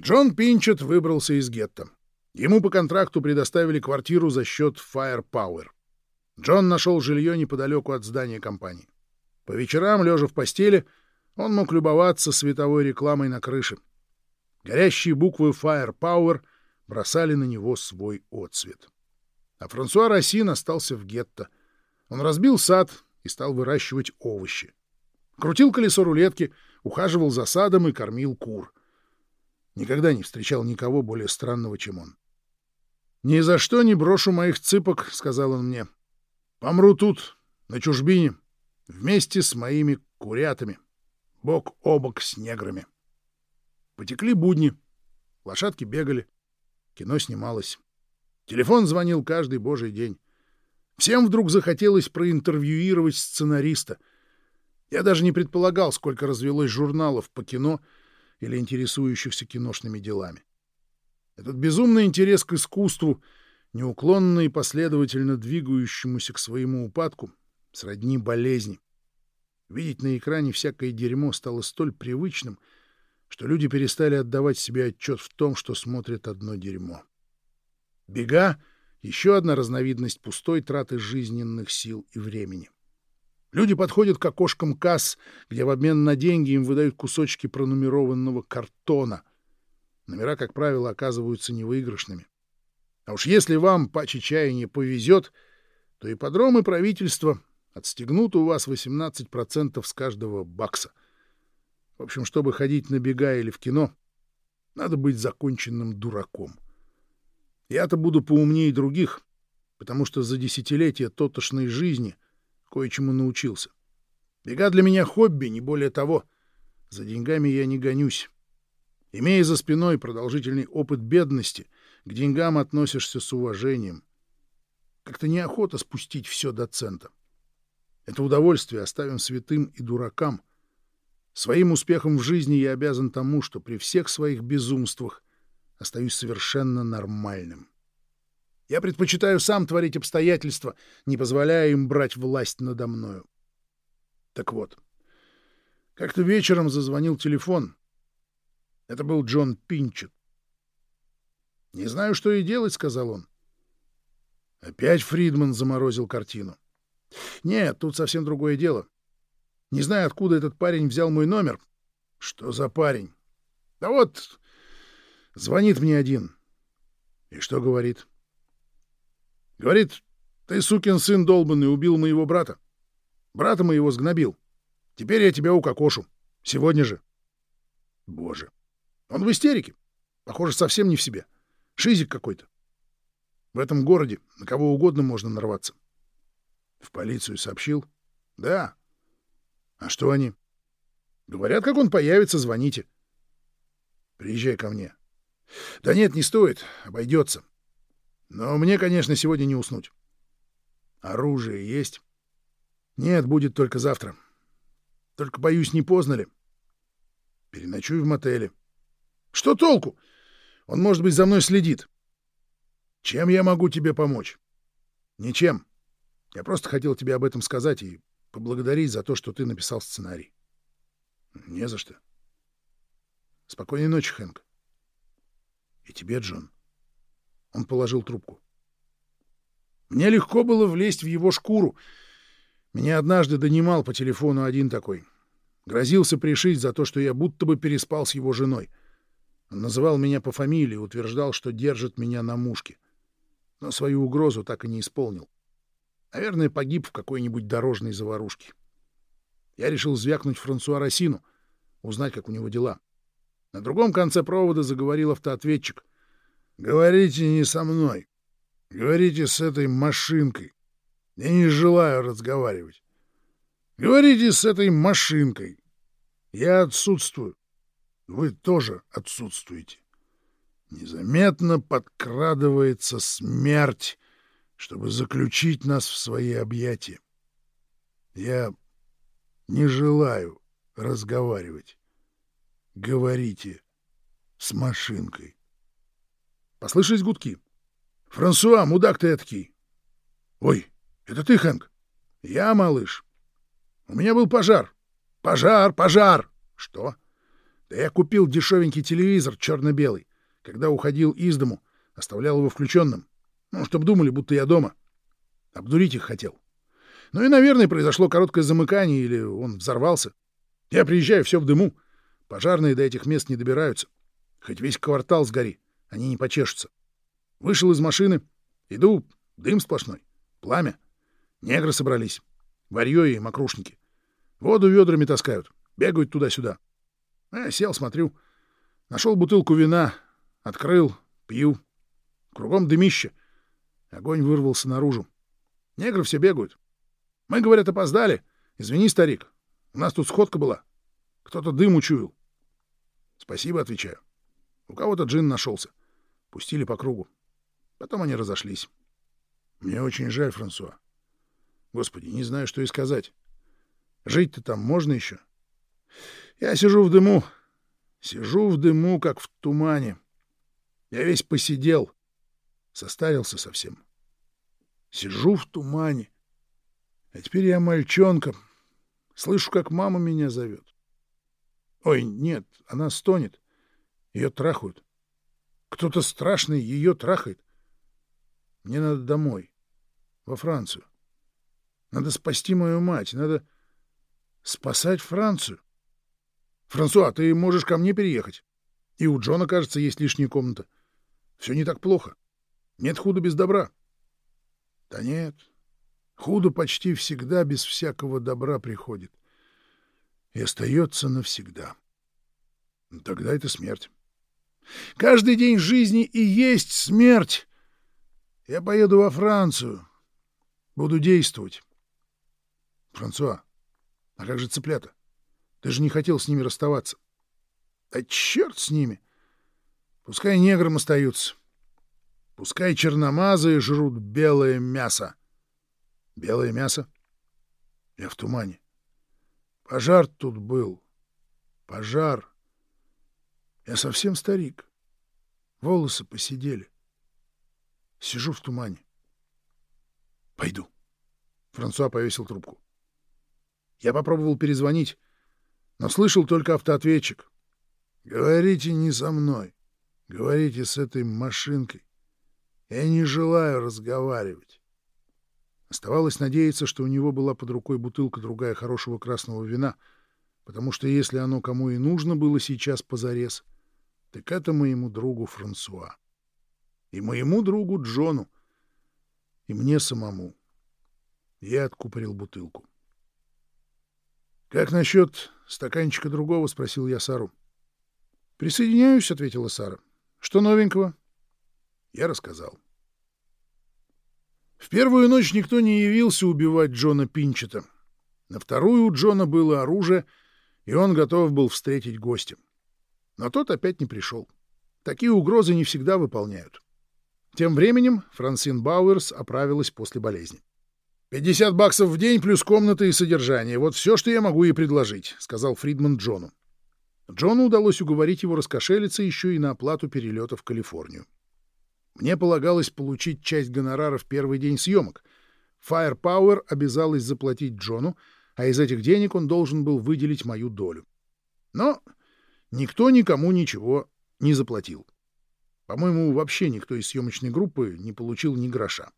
Джон Пинчет выбрался из гетто. Ему по контракту предоставили квартиру за счет Firepower. Джон нашел жилье неподалеку от здания компании. По вечерам, лежа в постели, он мог любоваться световой рекламой на крыше. Горящие буквы Firepower бросали на него свой отцвет. А Франсуа Рассин остался в гетто. Он разбил сад и стал выращивать овощи. Крутил колесо рулетки, ухаживал за садом и кормил кур. Никогда не встречал никого более странного, чем он. «Ни за что не брошу моих цыпок», — сказал он мне. «Помру тут, на чужбине, вместе с моими курятами, бок о бок с неграми». Потекли будни, лошадки бегали, кино снималось. Телефон звонил каждый божий день. Всем вдруг захотелось проинтервьюировать сценариста. Я даже не предполагал, сколько развелось журналов по кино или интересующихся киношными делами. Этот безумный интерес к искусству, неуклонно и последовательно двигающемуся к своему упадку, сродни болезни. Видеть на экране всякое дерьмо стало столь привычным, что люди перестали отдавать себе отчет в том, что смотрят одно дерьмо. Бега — еще одна разновидность пустой траты жизненных сил и времени. Люди подходят к окошкам касс, где в обмен на деньги им выдают кусочки пронумерованного картона — номера, как правило, оказываются невыигрышными. А уж если вам по чаяния повезет, то ипподромы правительства отстегнут у вас 18% с каждого бакса. В общем, чтобы ходить на бега или в кино, надо быть законченным дураком. Я-то буду поумнее других, потому что за десятилетия тотошной жизни кое-чему научился. Бега для меня хобби, не более того. За деньгами я не гонюсь. Имея за спиной продолжительный опыт бедности, к деньгам относишься с уважением. Как-то неохота спустить все до цента. Это удовольствие оставим святым и дуракам. Своим успехом в жизни я обязан тому, что при всех своих безумствах остаюсь совершенно нормальным. Я предпочитаю сам творить обстоятельства, не позволяя им брать власть надо мною. Так вот, как-то вечером зазвонил телефон — это был Джон Пинчет. «Не знаю, что и делать», — сказал он. Опять Фридман заморозил картину. «Нет, тут совсем другое дело. Не знаю, откуда этот парень взял мой номер. Что за парень? Да вот, звонит мне один. И что говорит? Говорит, ты, сукин сын долбанный, убил моего брата. Брата моего сгнобил. Теперь я тебя укокошу. Сегодня же. Боже. Он в истерике. Похоже, совсем не в себе. Шизик какой-то. В этом городе на кого угодно можно нарваться. В полицию сообщил? Да. А что они? Говорят, как он появится, звоните. Приезжай ко мне. Да нет, не стоит, обойдется. Но мне, конечно, сегодня не уснуть. Оружие есть? Нет, будет только завтра. Только, боюсь, не поздно ли? Переночуй в мотеле. Что толку? Он, может быть, за мной следит. Чем я могу тебе помочь? Ничем. Я просто хотел тебе об этом сказать и поблагодарить за то, что ты написал сценарий. Не за что. Спокойной ночи, Хэнк. И тебе, Джон. Он положил трубку. Мне легко было влезть в его шкуру. Меня однажды донимал по телефону один такой. Грозился пришить за то, что я будто бы переспал с его женой. Он называл меня по фамилии, утверждал, что держит меня на мушке. Но свою угрозу так и не исполнил. Наверное, погиб в какой-нибудь дорожной заварушке. Я решил звякнуть Франсуа Росину, узнать, как у него дела. На другом конце провода заговорил автоответчик. «Говорите не со мной. Говорите с этой машинкой. Я не желаю разговаривать. Говорите с этой машинкой. Я отсутствую вы тоже отсутствуете. Незаметно подкрадывается смерть, чтобы заключить нас в свои объятия. Я не желаю разговаривать. Говорите с машинкой. Послышались гудки. «Франсуа, мудак ты эткий!» «Ой, это ты, Хэнк?» «Я, малыш. У меня был пожар. Пожар, пожар!» «Что?» Да я купил дешевенький телевизор черно-белый. Когда уходил из дому, оставлял его включенным. Ну, чтобы думали, будто я дома. Обдурить их хотел. Ну и, наверное, произошло короткое замыкание, или он взорвался. Я приезжаю, все в дыму. Пожарные до этих мест не добираются. Хоть весь квартал сгори, они не почешутся. Вышел из машины, иду, дым сплошной, пламя. Негры собрались, варьё и мокрушники. Воду ведрами таскают, бегают туда-сюда. Я сел, смотрю. Нашел бутылку вина, открыл, пью. Кругом дымище. Огонь вырвался наружу. Негры все бегают. Мы, говорят, опоздали. Извини, старик, у нас тут сходка была. Кто-то дым учуял. Спасибо, отвечаю. У кого-то джин нашелся. Пустили по кругу. Потом они разошлись. Мне очень жаль, Франсуа. Господи, не знаю, что и сказать. Жить-то там можно еще? Я сижу в дыму. Сижу в дыму, как в тумане. Я весь посидел. Состарился совсем. Сижу в тумане. А теперь я мальчонка. Слышу, как мама меня зовет. Ой, нет, она стонет. Ее трахают. Кто-то страшный ее трахает. Мне надо домой, во Францию. Надо спасти мою мать, надо спасать Францию. Франсуа, ты можешь ко мне переехать. И у Джона, кажется, есть лишняя комната. Все не так плохо. Нет худа без добра. Да нет, худо почти всегда без всякого добра приходит. И остается навсегда. Тогда это смерть. Каждый день жизни и есть смерть. Я поеду во Францию. Буду действовать. Франсуа, а как же цыплята? Ты же не хотел с ними расставаться. Да черт с ними! Пускай неграм остаются. Пускай черномазые жрут белое мясо. Белое мясо? Я в тумане. Пожар тут был. Пожар. Я совсем старик. Волосы посидели. Сижу в тумане. Пойду. Франсуа повесил трубку. Я попробовал перезвонить, но слышал только автоответчик. Говорите не со мной. Говорите с этой машинкой. Я не желаю разговаривать. Оставалось надеяться, что у него была под рукой бутылка другая хорошего красного вина, потому что если оно кому и нужно было сейчас позарез, так это моему другу Франсуа. И моему другу Джону. И мне самому. Я откупорил бутылку. «Как насчет стаканчика другого?» — спросил я Сару. «Присоединяюсь», — ответила Сара. «Что новенького?» Я рассказал. В первую ночь никто не явился убивать Джона Пинчета. На вторую у Джона было оружие, и он готов был встретить гостя. Но тот опять не пришел. Такие угрозы не всегда выполняют. Тем временем Франсин Бауэрс оправилась после болезни. «Пятьдесят баксов в день плюс комната и содержание. Вот все, что я могу ей предложить», — сказал Фридман Джону. Джону удалось уговорить его раскошелиться еще и на оплату перелета в Калифорнию. Мне полагалось получить часть гонорара в первый день съемок. Firepower обязалась заплатить Джону, а из этих денег он должен был выделить мою долю. Но Никто никому ничего не заплатил. По-моему, вообще никто из съемочной группы не получил ни гроша.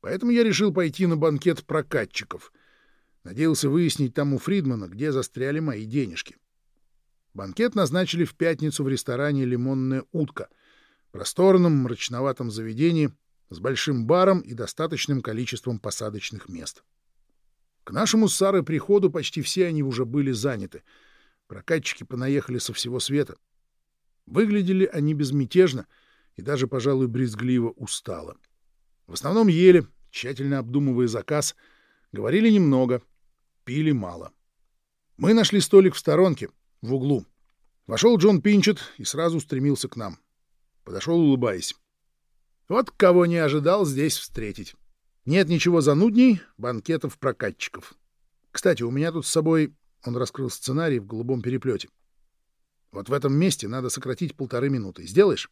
Поэтому я решил пойти на банкет прокатчиков. Надеялся выяснить там у Фридмана, где застряли мои денежки. Банкет назначили в пятницу в ресторане «Лимонная утка», просторном, мрачноватом заведении с большим баром и достаточным количеством посадочных мест. К нашему с Сарой приходу почти все они уже были заняты — Прокатчики понаехали со всего света. Выглядели они безмятежно и даже, пожалуй, брезгливо устало. В основном ели, тщательно обдумывая заказ, говорили немного, пили мало. Мы нашли столик в сторонке, в углу. Вошел Джон Пинчет и сразу стремился к нам. Подошел, улыбаясь. Вот кого не ожидал здесь встретить. Нет ничего занудней банкетов прокатчиков. Кстати, у меня тут с собой он раскрыл сценарий в голубом переплете. Вот в этом месте надо сократить полторы минуты. Сделаешь?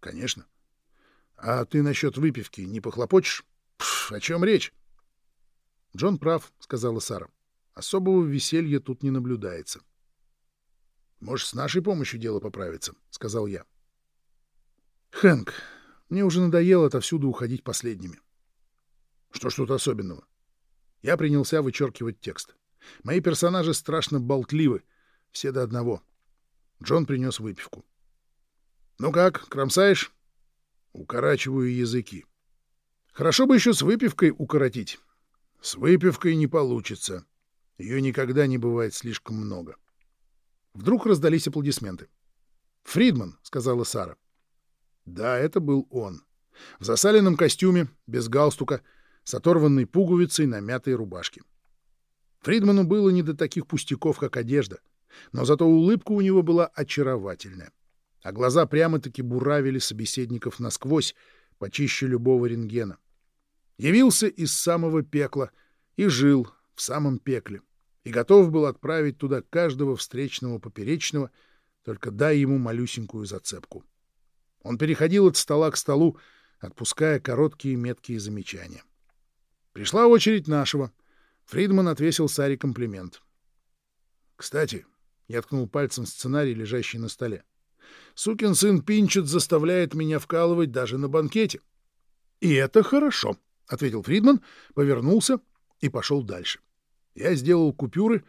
Конечно. А ты насчет выпивки не похлопочешь? Пф, о чем речь? Джон прав, сказала Сара. Особого веселья тут не наблюдается. Может, с нашей помощью дело поправится, — сказал я. Хэнк, мне уже надоело отовсюду уходить последними. Что ж тут особенного? Я принялся вычеркивать текст. Мои персонажи страшно болтливы, все до одного. Джон принес выпивку. — Ну как, кромсаешь? — Укорачиваю языки. — Хорошо бы еще с выпивкой укоротить. — С выпивкой не получится. Ее никогда не бывает слишком много. Вдруг раздались аплодисменты. «Фридман», — сказала Сара. Да, это был он. В засаленном костюме, без галстука, с оторванной пуговицей на мятой рубашке. Фридману было не до таких пустяков, как одежда, но зато улыбка у него была очаровательная, а глаза прямо-таки буравили собеседников насквозь, почище любого рентгена. Явился из самого пекла и жил в самом пекле, и готов был отправить туда каждого встречного поперечного, только дай ему малюсенькую зацепку. Он переходил от стола к столу, отпуская короткие меткие замечания. Пришла очередь нашего. Фридман отвесил Саре комплимент. «Кстати», — я ткнул пальцем сценарий, лежащий на столе, «сукин сын Пинчет заставляет меня вкалывать даже на банкете». «И это хорошо», — ответил Фридман, повернулся и пошел дальше. Я сделал купюры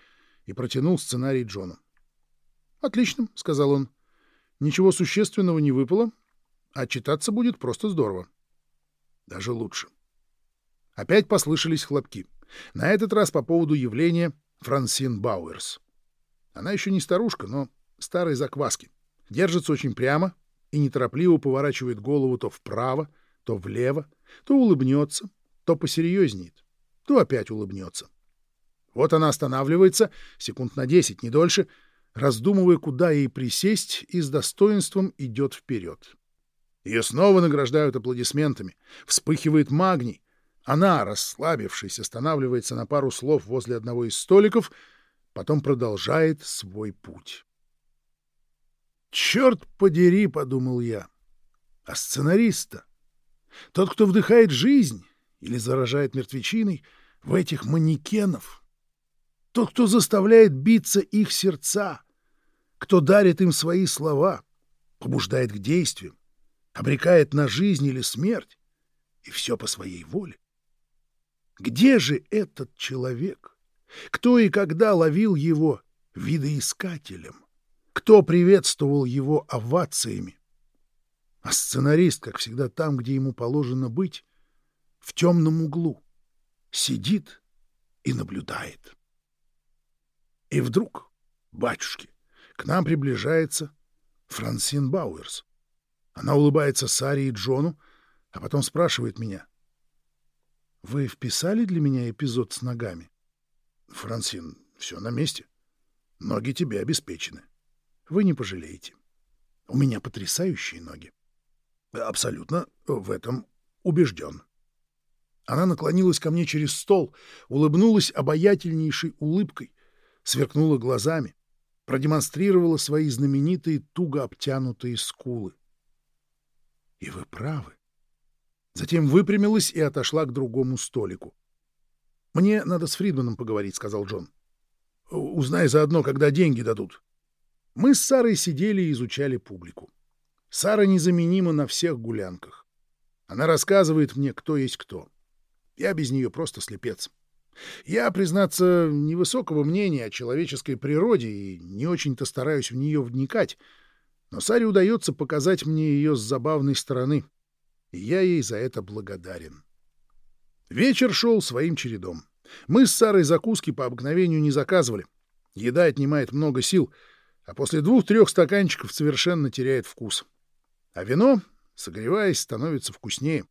и протянул сценарий Джону. «Отлично», — сказал он. «Ничего существенного не выпало, а читаться будет просто здорово. Даже лучше». Опять послышались хлопки. На этот раз по поводу явления Франсин Бауэрс. Она еще не старушка, но старой закваски. Держится очень прямо и неторопливо поворачивает голову то вправо, то влево, то улыбнется, то посерьезнеет, то опять улыбнется. Вот она останавливается, секунд на десять, не дольше, раздумывая, куда ей присесть, и с достоинством идет вперед. Ее снова награждают аплодисментами. Вспыхивает магний. Она, расслабившись, останавливается на пару слов возле одного из столиков, потом продолжает свой путь. «Черт подери!» — подумал я. «А сценариста? Тот, кто вдыхает жизнь или заражает мертвечиной в этих манекенов?» Тот, кто заставляет биться их сердца, кто дарит им свои слова, побуждает к действиям, обрекает на жизнь или смерть, и все по своей воле. Где же этот человек? Кто и когда ловил его видоискателем? Кто приветствовал его овациями? А сценарист, как всегда, там, где ему положено быть, в темном углу, сидит и наблюдает. И вдруг, батюшки, к нам приближается Франсин Бауэрс. Она улыбается Саре и Джону, а потом спрашивает меня. «Вы вписали для меня эпизод с ногами?» «Франсин, все на месте. Ноги тебе обеспечены. Вы не пожалеете. У меня потрясающие ноги. Абсолютно в этом убежден». Она наклонилась ко мне через стол, улыбнулась обаятельнейшей улыбкой, сверкнула глазами, продемонстрировала свои знаменитые туго обтянутые скулы. И вы правы. Затем выпрямилась и отошла к другому столику. «Мне надо с Фридманом поговорить», — сказал Джон. «Узнай заодно, когда деньги дадут». Мы с Сарой сидели и изучали публику. Сара незаменима на всех гулянках. Она рассказывает мне, кто есть кто. Я без нее просто слепец. Я, признаться, невысокого мнения о человеческой природе и не очень-то стараюсь в нее вникать, но Саре удается показать мне ее с забавной стороны, и я ей за это благодарен. Вечер шел своим чередом. Мы с Сарой закуски по обыкновению не заказывали. Еда отнимает много сил, а после двух-трех стаканчиков совершенно теряет вкус. А вино, согреваясь, становится вкуснее.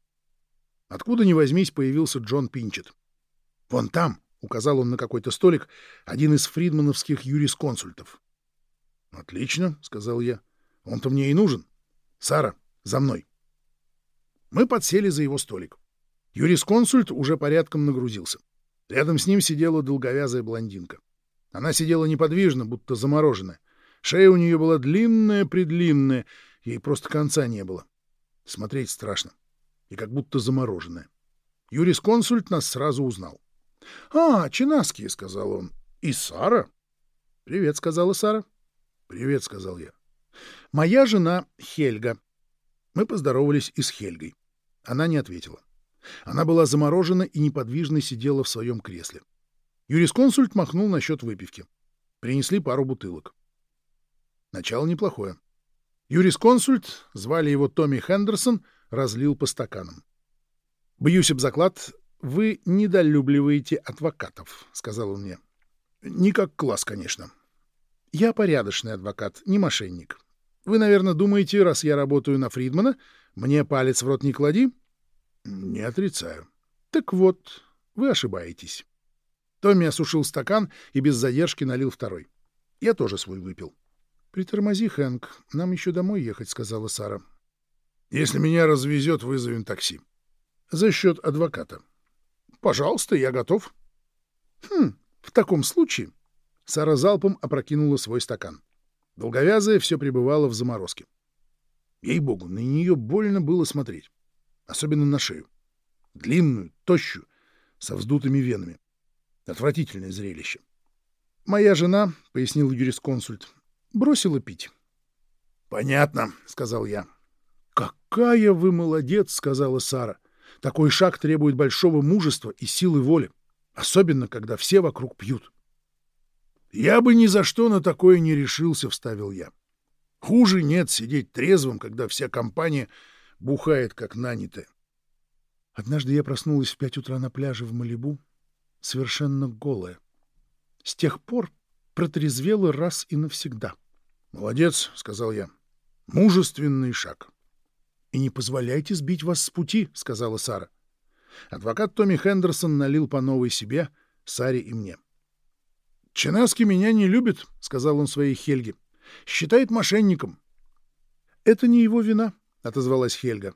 Откуда ни возьмись появился Джон Пинчет. «Вон там», — указал он на какой-то столик, один из фридмановских юрисконсультов. «Отлично», — сказал я. «Он-то мне и нужен. Сара, за мной». Мы подсели за его столик. Юрисконсульт уже порядком нагрузился. Рядом с ним сидела долговязая блондинка. Она сидела неподвижно, будто замороженная. Шея у нее была длинная-предлинная, ей просто конца не было. Смотреть страшно. И как будто замороженная. Юрисконсульт нас сразу узнал. — А, Чинаски, — сказал он. — И Сара? — Привет, — сказала Сара. — «Привет», — сказал я. «Моя жена Хельга». Мы поздоровались и с Хельгой. Она не ответила. Она была заморожена и неподвижно сидела в своем кресле. Юрисконсульт махнул насчет выпивки. Принесли пару бутылок. Начало неплохое. Юрисконсульт, звали его Томми Хендерсон, разлил по стаканам. «Бьюсь об заклад, вы недолюбливаете адвокатов», — сказал он мне. «Не как класс, конечно. Я порядочный адвокат, не мошенник. Вы, наверное, думаете, раз я работаю на Фридмана, мне палец в рот не клади?» «Не отрицаю». «Так вот, вы ошибаетесь». Томми осушил стакан и без задержки налил второй. Я тоже свой выпил. «Притормози, Хэнк, нам еще домой ехать», — сказала Сара. «Если меня развезет, вызовем такси». «За счет адвоката». «Пожалуйста, я готов». «Хм, в таком случае...» Сара залпом опрокинула свой стакан. Долговязая все пребывала в заморозке. Ей-богу, на нее больно было смотреть. Особенно на шею. Длинную, тощую, со вздутыми венами. Отвратительное зрелище. «Моя жена», — пояснил юрисконсульт, — «бросила пить». «Понятно», — сказал я. «Какая вы молодец», — сказала Сара. «Такой шаг требует большого мужества и силы воли, особенно когда все вокруг пьют». «Я бы ни за что на такое не решился», — вставил я. «Хуже нет сидеть трезвым, когда вся компания бухает, как нанятая». Однажды я проснулась в пять утра на пляже в Малибу совершенно голая. С тех пор протрезвела раз и навсегда. — Молодец, — сказал я. — Мужественный шаг. — И не позволяйте сбить вас с пути, — сказала Сара. Адвокат Томми Хендерсон налил по новой себе, Саре и мне. — Чинаски меня не любит, — сказал он своей Хельге. — Считает мошенником. — Это не его вина, — отозвалась Хельга.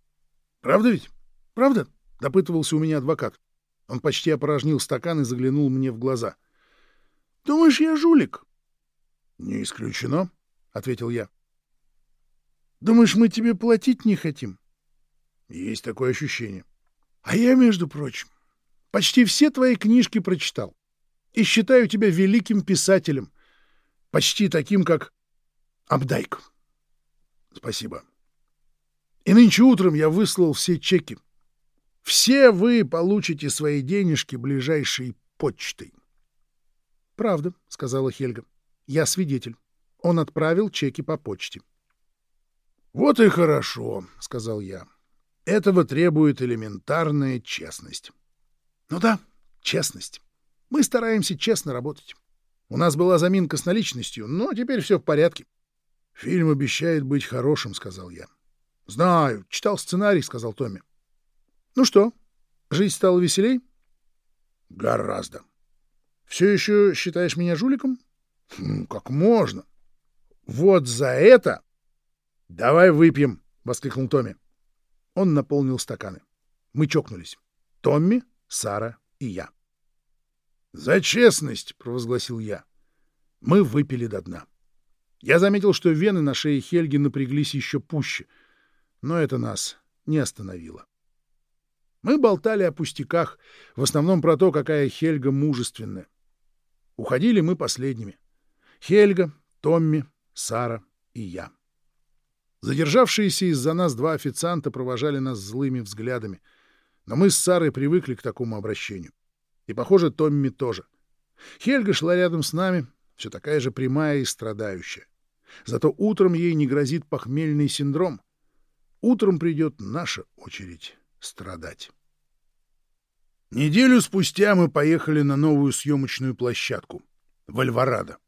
— Правда ведь? Правда? — допытывался у меня адвокат. Он почти опорожнил стакан и заглянул мне в глаза. — Думаешь, я жулик? — Не исключено, — ответил я. — Думаешь, мы тебе платить не хотим? — Есть такое ощущение. — А я, между прочим, почти все твои книжки прочитал и считаю тебя великим писателем, почти таким, как Абдайк. — Спасибо. И нынче утром я выслал все чеки. — все вы получите свои денежки ближайшей почтой. — Правда, — сказала Хельга. — Я свидетель. Он отправил чеки по почте. — Вот и хорошо, — сказал я. — Этого требует элементарная честность. — Ну да, честность. Мы стараемся честно работать. У нас была заминка с наличностью, но теперь все в порядке. — Фильм обещает быть хорошим, — сказал я. — Знаю, читал сценарий, — сказал Томми. Ну что, жизнь стала веселей? Гораздо. Все еще считаешь меня жуликом? Хм, как можно? Вот за это... Давай выпьем, воскликнул Томми. Он наполнил стаканы. Мы чокнулись. Томми, Сара и я. «За честность!» — провозгласил я. Мы выпили до дна. Я заметил, что вены на шее Хельги напряглись еще пуще, но это нас не остановило. Мы болтали о пустяках, в основном про то, какая Хельга мужественная. Уходили мы последними. Хельга, Томми, Сара и я. Задержавшиеся из-за нас два официанта провожали нас злыми взглядами. Но мы с Сарой привыкли к такому обращению. И, похоже, Томми тоже. Хельга шла рядом с нами, все такая же прямая и страдающая. Зато утром ей не грозит похмельный синдром. Утром придет наша очередь страдать. Неделю спустя мы поехали на новую съемочную площадку в Альварадо.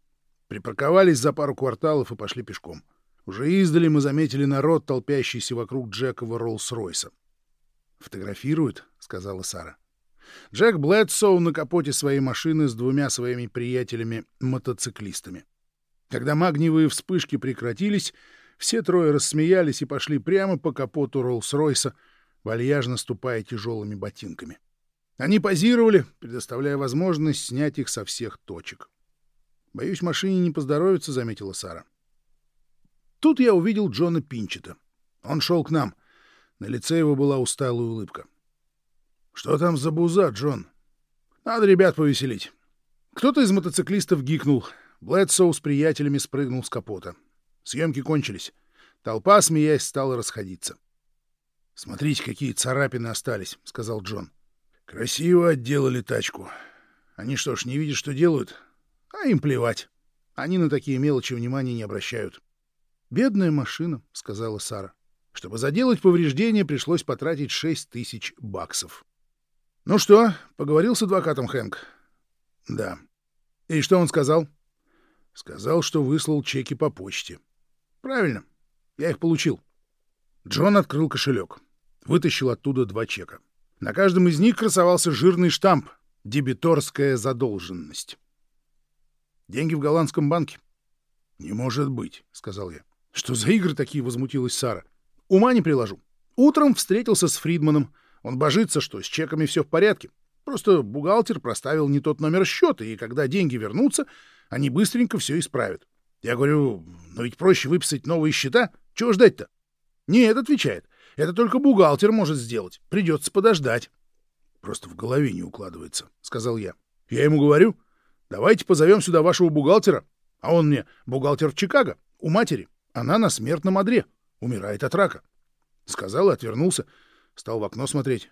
Припарковались за пару кварталов и пошли пешком. Уже издали мы заметили народ, толпящийся вокруг Джекова Роллс-Ройса. «Фотографируют», — сказала Сара. Джек Блэдсоу на капоте своей машины с двумя своими приятелями-мотоциклистами. Когда магниевые вспышки прекратились, все трое рассмеялись и пошли прямо по капоту Роллс-Ройса, вальяжно ступая тяжелыми ботинками. Они позировали, предоставляя возможность снять их со всех точек. «Боюсь, машине не поздоровится», — заметила Сара. Тут я увидел Джона Пинчета. Он шел к нам. На лице его была усталая улыбка. «Что там за буза, Джон?» «Надо ребят повеселить». Кто-то из мотоциклистов гикнул. Блэдсоу с приятелями спрыгнул с капота. Съемки кончились. Толпа, смеясь, стала расходиться. — Смотрите, какие царапины остались, — сказал Джон. — Красиво отделали тачку. Они что ж, не видят, что делают? А им плевать. Они на такие мелочи внимания не обращают. — Бедная машина, — сказала Сара. Чтобы заделать повреждения, пришлось потратить шесть тысяч баксов. — Ну что, поговорил с адвокатом Хэнк? — Да. — И что он сказал? — Сказал, что выслал чеки по почте. — Правильно. Я их получил. Джон открыл кошелек. Вытащил оттуда два чека. На каждом из них красовался жирный штамп «Дебиторская задолженность». «Деньги в голландском банке?» «Не может быть», — сказал я. «Что за игры такие?» — возмутилась Сара. «Ума не приложу. Утром встретился с Фридманом. Он божится, что с чеками все в порядке. Просто бухгалтер проставил не тот номер счета, и когда деньги вернутся, они быстренько все исправят. Я говорю, но ведь проще выписать новые счета. Чего ждать-то? Нет, отвечает. Это только бухгалтер может сделать. Придется подождать. Просто в голове не укладывается, сказал я. Я ему говорю, давайте позовем сюда вашего бухгалтера. А он мне, бухгалтер в Чикаго, у матери. Она на смертном одре, умирает от рака. Сказал и отвернулся, стал в окно смотреть.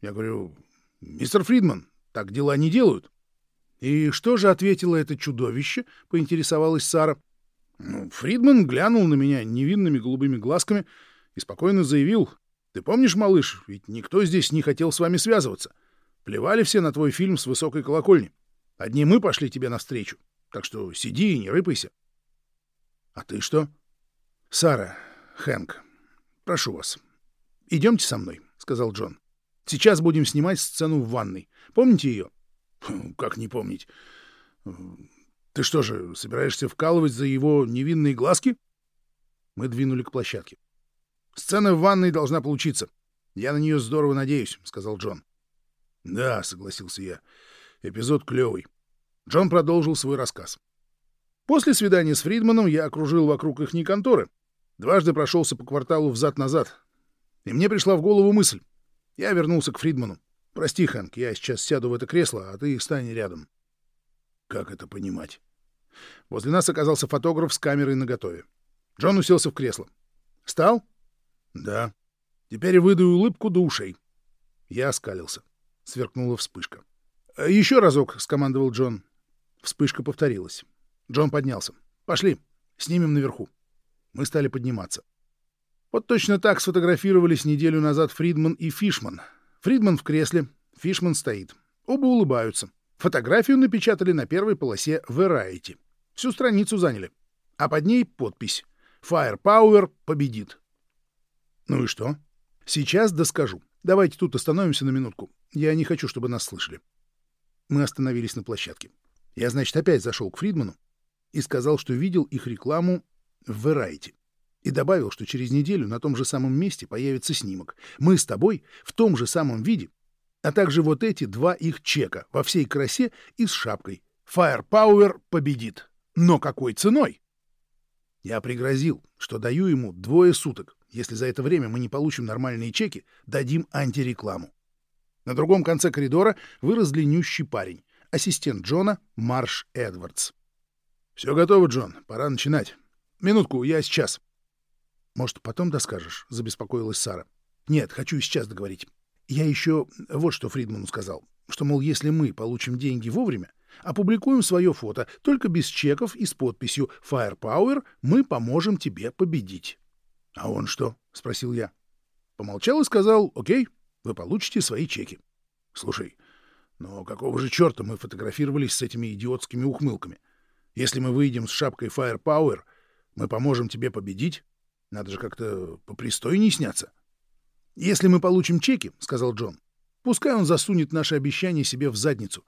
Я говорю, мистер Фридман, так дела не делают. И что же ответило это чудовище, поинтересовалась Сара. Ну, Фридман глянул на меня невинными голубыми глазками и спокойно заявил, «Ты помнишь, малыш, ведь никто здесь не хотел с вами связываться. Плевали все на твой фильм с высокой колокольни. Одни мы пошли тебе навстречу, так что сиди и не рыпайся». «А ты что?» «Сара, Хэнк, прошу вас, идемте со мной», — сказал Джон. «Сейчас будем снимать сцену в ванной. Помните ее?» «Как не помнить? Ты что же, собираешься вкалывать за его невинные глазки? Мы двинули к площадке. Сцена в ванной должна получиться. Я на нее здорово надеюсь, — сказал Джон. Да, — согласился я. Эпизод клевый. Джон продолжил свой рассказ. После свидания с Фридманом я окружил вокруг их конторы. Дважды прошелся по кварталу взад-назад. И мне пришла в голову мысль. Я вернулся к Фридману. Прости, Хэнк, я сейчас сяду в это кресло, а ты стань рядом. Как это понимать? Возле нас оказался фотограф с камерой наготове. Джон уселся в кресло. «Встал?» «Да. Теперь выдаю улыбку до ушей». Я оскалился. Сверкнула вспышка. «Э, «Еще разок», — скомандовал Джон. Вспышка повторилась. Джон поднялся. «Пошли, снимем наверху». Мы стали подниматься. Вот точно так сфотографировались неделю назад Фридман и Фишман. Фридман в кресле, Фишман стоит. Оба улыбаются. Фотографию напечатали на первой полосе Variety. Всю страницу заняли. А под ней подпись «Firepower победит». Ну и что? Сейчас доскажу. Давайте тут остановимся на минутку. Я не хочу, чтобы нас слышали. Мы остановились на площадке. Я, значит, опять зашел к Фридману и сказал, что видел их рекламу в Variety. И добавил, что через неделю на том же самом месте появится снимок. Мы с тобой в том же самом виде а также вот эти два их чека во всей красе и с шапкой. Firepower победит. Но какой ценой? Я пригрозил, что даю ему двое суток. Если за это время мы не получим нормальные чеки, дадим антирекламу. На другом конце коридора вырос длиннющий парень. Ассистент Джона Марш Эдвардс. «Все готово, Джон. Пора начинать. Минутку, я сейчас». «Может, потом доскажешь?» — забеспокоилась Сара. «Нет, хочу сейчас договорить. Я еще вот что Фридману сказал, что, мол, если мы получим деньги вовремя, опубликуем свое фото, только без чеков и с подписью «Firepower» мы поможем тебе победить. — А он что? — спросил я. Помолчал и сказал, «Окей, вы получите свои чеки». — Слушай, но какого же черта мы фотографировались с этими идиотскими ухмылками? Если мы выйдем с шапкой Firepower, мы поможем тебе победить. Надо же как-то попристойней сняться. — «Если мы получим чеки, — сказал Джон, — пускай он засунет наше обещание себе в задницу.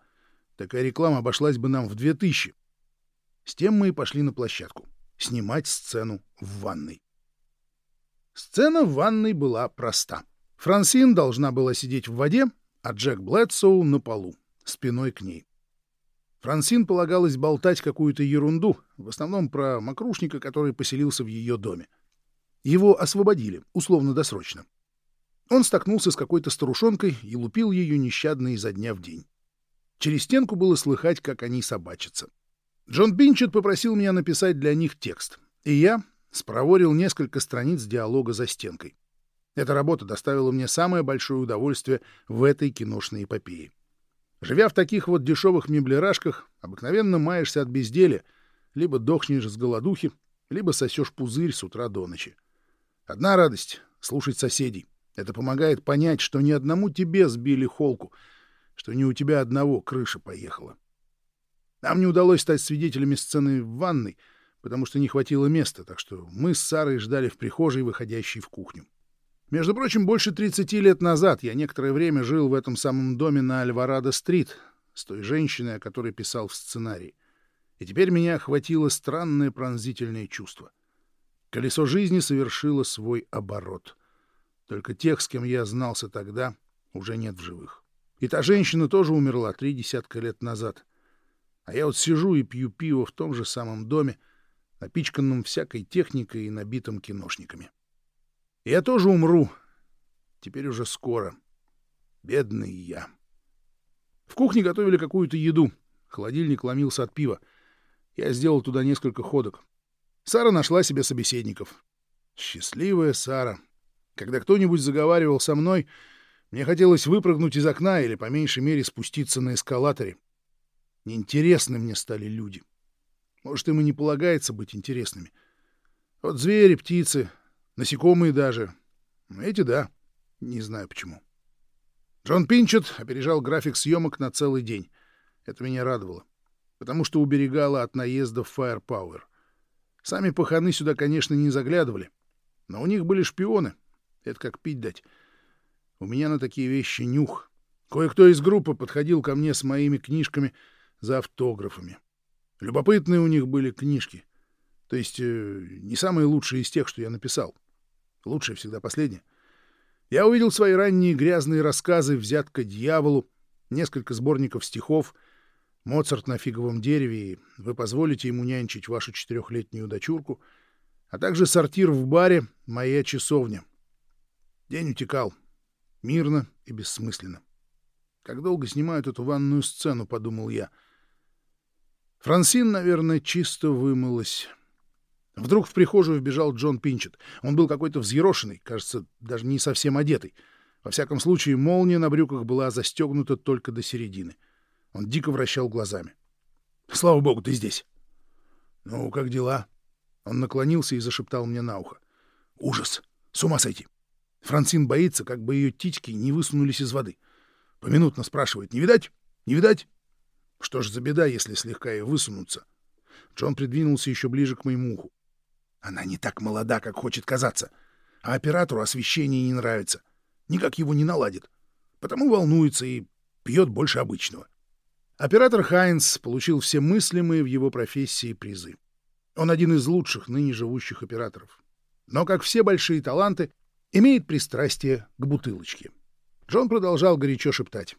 Такая реклама обошлась бы нам в две тысячи». С тем мы и пошли на площадку снимать сцену в ванной. Сцена в ванной была проста. Франсин должна была сидеть в воде, а Джек Блэдсоу на полу, спиной к ней. Франсин полагалось болтать какую-то ерунду, в основном про мокрушника, который поселился в ее доме. Его освободили, условно-досрочно. Он столкнулся с какой-то старушонкой и лупил ее нещадно изо дня в день. Через стенку было слыхать, как они собачатся. Джон Пинчет попросил меня написать для них текст, и я спроворил несколько страниц диалога за стенкой. Эта работа доставила мне самое большое удовольствие в этой киношной эпопее. Живя в таких вот дешевых меблерашках, обыкновенно маешься от безделия, либо дохнешь с голодухи, либо сосешь пузырь с утра до ночи. Одна радость — слушать соседей. Это помогает понять, что ни одному тебе сбили холку, что не у тебя одного крыша поехала. Нам не удалось стать свидетелями сцены в ванной, потому что не хватило места, так что мы с Сарой ждали в прихожей, выходящей в кухню. Между прочим, больше 30 лет назад я некоторое время жил в этом самом доме на Альварадо-стрит с той женщиной, о которой писал в сценарии. И теперь меня охватило странное пронзительное чувство. Колесо жизни совершило свой оборот. Только тех, с кем я знался тогда, уже нет в живых. И та женщина тоже умерла три десятка лет назад. А я вот сижу и пью пиво в том же самом доме, напичканном всякой техникой и набитом киношниками. Я тоже умру. Теперь уже скоро. Бедный я. В кухне готовили какую-то еду. Холодильник ломился от пива. Я сделал туда несколько ходок. Сара нашла себе собеседников. Счастливая Сара. Когда кто-нибудь заговаривал со мной, мне хотелось выпрыгнуть из окна или, по меньшей мере, спуститься на эскалаторе. Неинтересны мне стали люди. Может, им и не полагается быть интересными. Вот звери, птицы, Насекомые даже. Эти — да. Не знаю почему. Джон Пинчет опережал график съемок на целый день. Это меня радовало, потому что уберегало от наездов Firepower. Сами паханы сюда, конечно, не заглядывали, но у них были шпионы. Это как пить дать. У меня на такие вещи нюх. Кое-кто из группы подходил ко мне с моими книжками за автографами. Любопытные у них были книжки. То есть э, не самые лучшие из тех, что я написал. Лучшее всегда последнее. Я увидел свои ранние грязные рассказы «Взятка дьяволу», несколько сборников стихов, «Моцарт на фиговом дереве» и «Вы позволите ему нянчить вашу четырехлетнюю дочурку», а также сортир в баре «Моя часовня». День утекал. Мирно и бессмысленно. Как долго снимают эту ванную сцену, подумал я. Франсин, наверное, чисто вымылась. Вдруг в прихожую вбежал Джон Пинчет. Он был какой-то взъерошенный, кажется, даже не совсем одетый. Во всяком случае, молния на брюках была застегнута только до середины. Он дико вращал глазами. — Слава богу, ты здесь! — Ну, как дела? Он наклонился и зашептал мне на ухо. — Ужас! С ума сойти! Франсин боится, как бы ее титьки не высунулись из воды. Поминутно спрашивает, не видать? Не видать? Что ж за беда, если слегка и высунуться? Джон придвинулся еще ближе к моему уху. Она не так молода, как хочет казаться. А оператору освещение не нравится. Никак его не наладит. Потому волнуется и пьет больше обычного. Оператор Хайнс получил все мыслимые в его профессии призы. Он один из лучших ныне живущих операторов. Но, как все большие таланты, имеет пристрастие к бутылочке. Джон продолжал горячо шептать.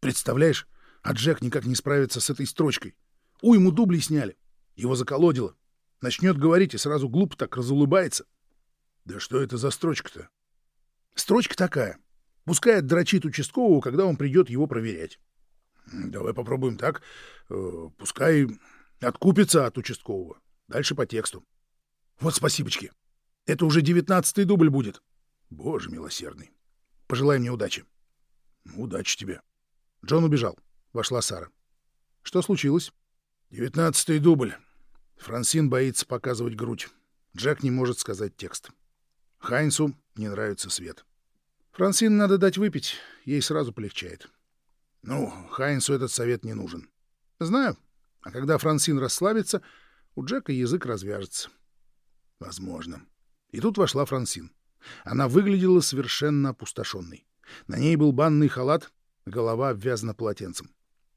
«Представляешь, а Джек никак не справится с этой строчкой. У ему дублей сняли. Его заколодило. Начнет говорить и сразу глупо так разулыбается. Да что это за строчка-то? Строчка такая. Пускай отдрочит участкового, когда он придет его проверять. Давай попробуем так. Э, пускай откупится от участкового. Дальше по тексту. Вот спасибочки. Это уже девятнадцатый дубль будет. Боже милосердный. Пожелай мне удачи. Удачи тебе. Джон убежал. Вошла Сара. Что случилось? Девятнадцатый дубль. Франсин боится показывать грудь. Джек не может сказать текст. Хайнсу не нравится свет. Франсин надо дать выпить, ей сразу полегчает. Ну, Хайнсу этот совет не нужен. Знаю. А когда Франсин расслабится, у Джека язык развяжется. Возможно. И тут вошла Франсин. Она выглядела совершенно опустошенной. На ней был банный халат, голова обвязана полотенцем.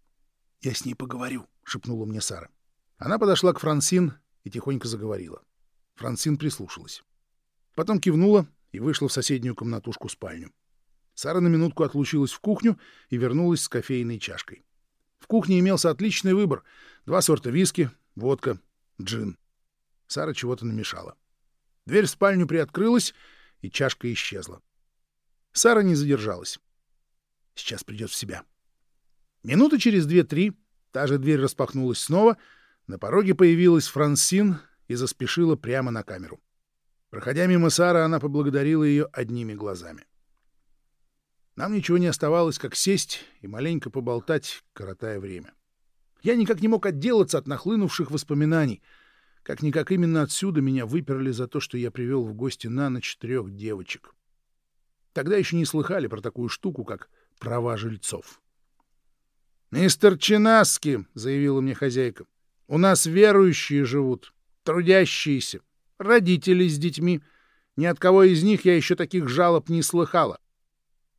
— Я с ней поговорю, — шепнула мне Сара. Она подошла к Франсин и тихонько заговорила. Франсин прислушалась. Потом кивнула и вышла в соседнюю комнатушку-спальню. Сара на минутку отлучилась в кухню и вернулась с кофейной чашкой. В кухне имелся отличный выбор. Два сорта виски, водка, джин. Сара чего-то намешала. Дверь в спальню приоткрылась, и чашка исчезла. Сара не задержалась. Сейчас придет в себя. Минуты через две-три та же дверь распахнулась снова — На пороге появилась Франсин и заспешила прямо на камеру. Проходя мимо Сары, она поблагодарила ее одними глазами. Нам ничего не оставалось, как сесть и маленько поболтать, коротая время. Я никак не мог отделаться от нахлынувших воспоминаний. Как-никак именно отсюда меня выперли за то, что я привел в гости на ночь трех девочек. Тогда еще не слыхали про такую штуку, как права жильцов. «Мистер Чинаски», — заявила мне хозяйка, — «у нас верующие живут, трудящиеся, родители с детьми. Ни от кого из них я еще таких жалоб не слыхала.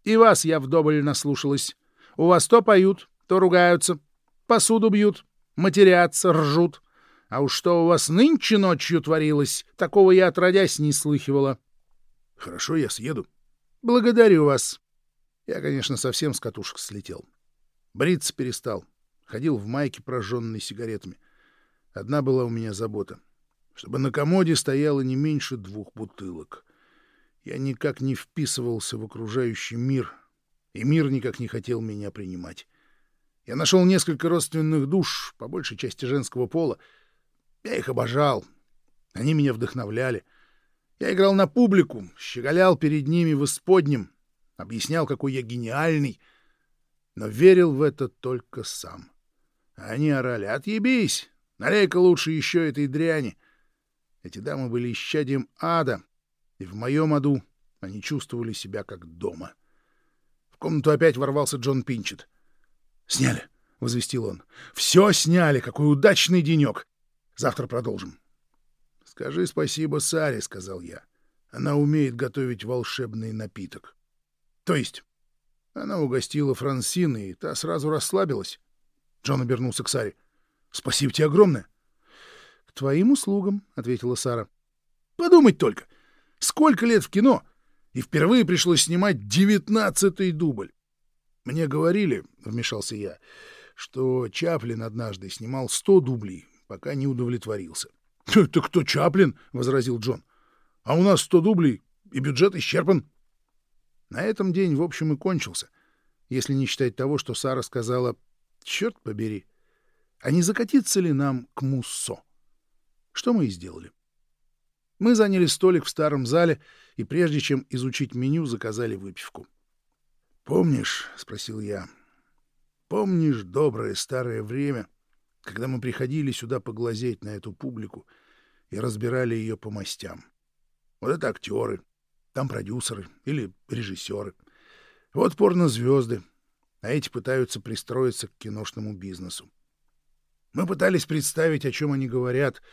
И вас я вдоволь наслушалась. У вас то поют, то ругаются, посуду бьют, матерятся, ржут. А уж что у вас нынче ночью творилось, такого я отродясь не слыхивала. — Хорошо, я съеду. — Благодарю вас. Я, конечно, совсем с катушек слетел. Бриться перестал. Ходил в майке, прожженной сигаретами. Одна была у меня забота. Чтобы на комоде стояло не меньше двух бутылок. Я никак не вписывался в окружающий мир, и мир никак не хотел меня принимать. Я нашел несколько родственных душ, по большей части женского пола. Я их обожал. Они меня вдохновляли. Я играл на публику, щеголял перед ними в исподнем, объяснял, какой я гениальный, но верил в это только сам. они орали «Отъебись! Налей-ка лучше еще этой дряни!» Эти дамы были исчадием ада, и в моем аду они чувствовали себя как дома. В комнату опять ворвался Джон Пинчет. «Сняли!» — возвестил он. «Все сняли! Какой удачный денек! Завтра продолжим!» «Скажи спасибо Саре», — сказал я. «Она умеет готовить волшебный напиток». «То есть?» Она угостила Франсины, и та сразу расслабилась. Джон обернулся к Саре. «Спасибо тебе огромное!» «К твоим услугам», — ответила Сара. «Подумать только! Сколько лет в кино, и впервые пришлось снимать девятнадцатый дубль. Мне говорили, — вмешался я, — что Чаплин однажды снимал сто дублей, пока не удовлетворился. — Это кто Чаплин? — возразил Джон. — А у нас сто дублей, и бюджет исчерпан. На этом день, в общем, и кончился, если не считать того, что Сара сказала «Черт побери, а не закатиться ли нам к Муссо?» Что мы и сделали. Мы заняли столик в старом зале и, прежде чем изучить меню, заказали выпивку. «Помнишь?» — спросил я. «Помнишь доброе старое время, когда мы приходили сюда поглазеть на эту публику и разбирали ее по мастям? Вот это актеры, там продюсеры или режиссеры. Вот порнозвезды, а эти пытаются пристроиться к киношному бизнесу. Мы пытались представить, о чем они говорят —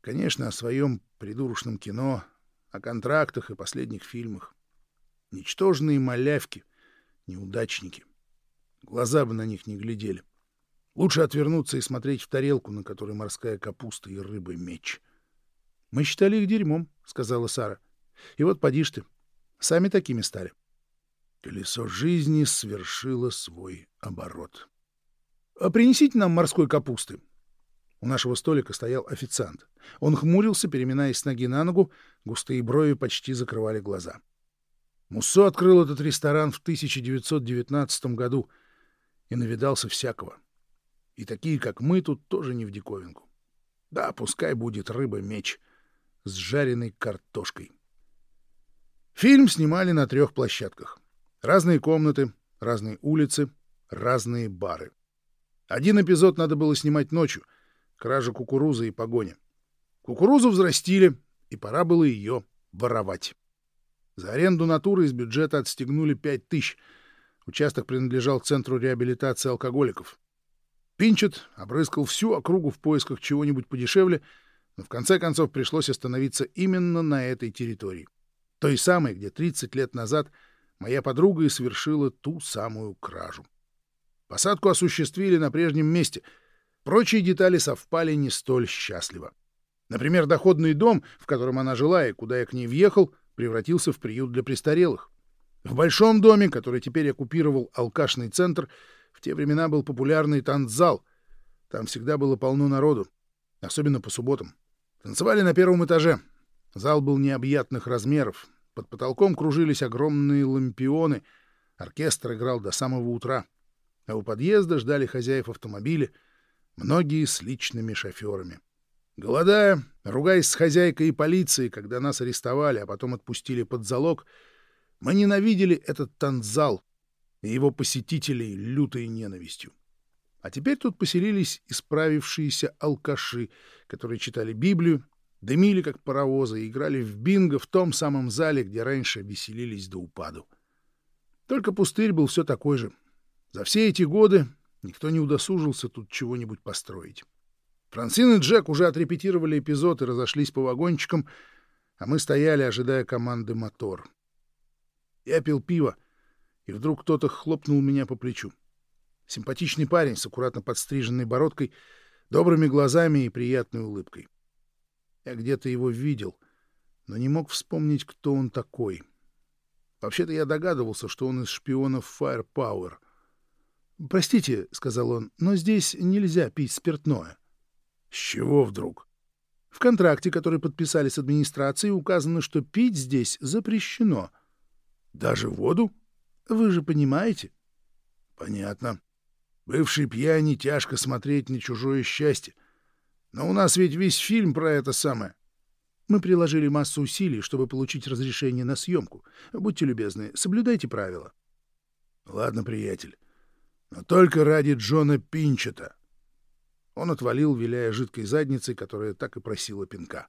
Конечно, о своем придурочном кино, о контрактах и последних фильмах. Ничтожные малявки, неудачники. Глаза бы на них не глядели. Лучше отвернуться и смотреть в тарелку, на которой морская капуста и рыба меч. — Мы считали их дерьмом, — сказала Сара. — И вот поди ты, сами такими стали. Колесо жизни свершило свой оборот. — А принесите нам морской капусты, у нашего столика стоял официант. Он хмурился, переминаясь с ноги на ногу, густые брови почти закрывали глаза. Муссо открыл этот ресторан в 1919 году и навидался всякого. И такие, как мы, тут тоже не в диковинку. Да, пускай будет рыба-меч с жареной картошкой. Фильм снимали на трех площадках. Разные комнаты, разные улицы, разные бары. Один эпизод надо было снимать ночью — кража кукурузы и погоня. Кукурузу взрастили, и пора было ее воровать. За аренду натуры из бюджета отстегнули пять тысяч. Участок принадлежал Центру реабилитации алкоголиков. Пинчет обрыскал всю округу в поисках чего-нибудь подешевле, но в конце концов пришлось остановиться именно на этой территории. Той самой, где 30 лет назад моя подруга и совершила ту самую кражу. Посадку осуществили на прежнем месте — Прочие детали совпали не столь счастливо. Например, доходный дом, в котором она жила и куда я к ней въехал, превратился в приют для престарелых. В большом доме, который теперь оккупировал алкашный центр, в те времена был популярный танцзал. Там всегда было полно народу, особенно по субботам. Танцевали на первом этаже. Зал был необъятных размеров. Под потолком кружились огромные лампионы. Оркестр играл до самого утра. А у подъезда ждали хозяев автомобиля — многие с личными шоферами. Голодая, ругаясь с хозяйкой и полицией, когда нас арестовали, а потом отпустили под залог, мы ненавидели этот танцзал и его посетителей лютой ненавистью. А теперь тут поселились исправившиеся алкаши, которые читали Библию, дымили как паровозы и играли в бинго в том самом зале, где раньше веселились до упаду. Только пустырь был все такой же. За все эти годы никто не удосужился тут чего-нибудь построить. Франсин и Джек уже отрепетировали эпизод и разошлись по вагончикам, а мы стояли, ожидая команды «Мотор». Я пил пиво, и вдруг кто-то хлопнул меня по плечу. Симпатичный парень с аккуратно подстриженной бородкой, добрыми глазами и приятной улыбкой. Я где-то его видел, но не мог вспомнить, кто он такой. Вообще-то я догадывался, что он из шпионов Firepower. «Простите», — сказал он, — «но здесь нельзя пить спиртное». «С чего вдруг?» «В контракте, который подписали с администрацией, указано, что пить здесь запрещено». «Даже воду?» «Вы же понимаете?» «Понятно. Бывший пьяни тяжко смотреть на чужое счастье. Но у нас ведь весь фильм про это самое. Мы приложили массу усилий, чтобы получить разрешение на съемку. Будьте любезны, соблюдайте правила. Ладно, приятель. Но только ради Джона Пинчета. Он отвалил, виляя жидкой задницей, которая так и просила пинка.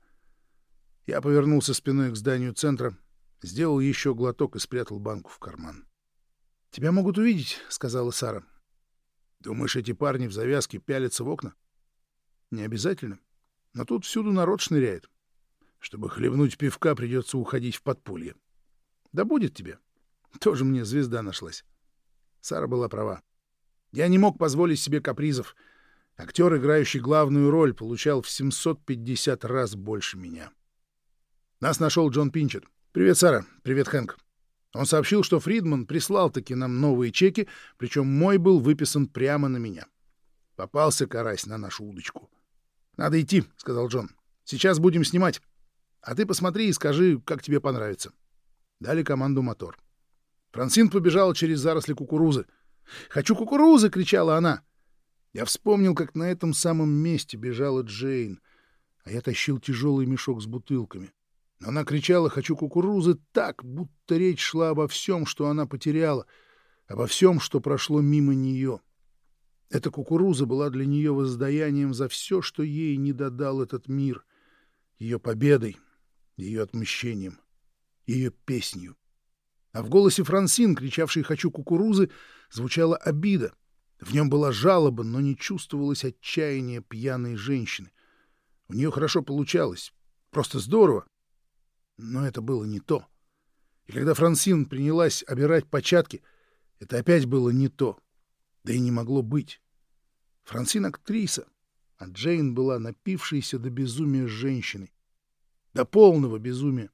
Я повернулся спиной к зданию центра, сделал еще глоток и спрятал банку в карман. — Тебя могут увидеть, — сказала Сара. — Думаешь, эти парни в завязке пялятся в окна? Не обязательно. Но тут всюду народ шныряет. Чтобы хлебнуть пивка, придется уходить в подполье. Да будет тебе. Тоже мне звезда нашлась. Сара была права. Я не мог позволить себе капризов. Актер, играющий главную роль, получал в 750 раз больше меня. Нас нашел Джон Пинчет. «Привет, Сара. Привет, Хэнк». Он сообщил, что Фридман прислал таки нам новые чеки, причем мой был выписан прямо на меня. Попался карась на нашу удочку. «Надо идти», — сказал Джон. «Сейчас будем снимать. А ты посмотри и скажи, как тебе понравится». Дали команду мотор. Франсин побежала через заросли кукурузы. «Хочу кукурузы!» — кричала она. Я вспомнил, как на этом самом месте бежала Джейн, а я тащил тяжелый мешок с бутылками. Но она кричала «хочу кукурузы» так, будто речь шла обо всем, что она потеряла, обо всем, что прошло мимо нее. Эта кукуруза была для нее воздаянием за все, что ей не додал этот мир, ее победой, ее отмщением, ее песнью. А в голосе Франсин, кричавшей «хочу кукурузы», звучала обида. В нем была жалоба, но не чувствовалось отчаяния пьяной женщины. У нее хорошо получалось, просто здорово. Но это было не то. И когда Франсин принялась обирать початки, это опять было не то. Да и не могло быть. Франсин — актриса, а Джейн была напившейся до безумия женщиной. До полного безумия.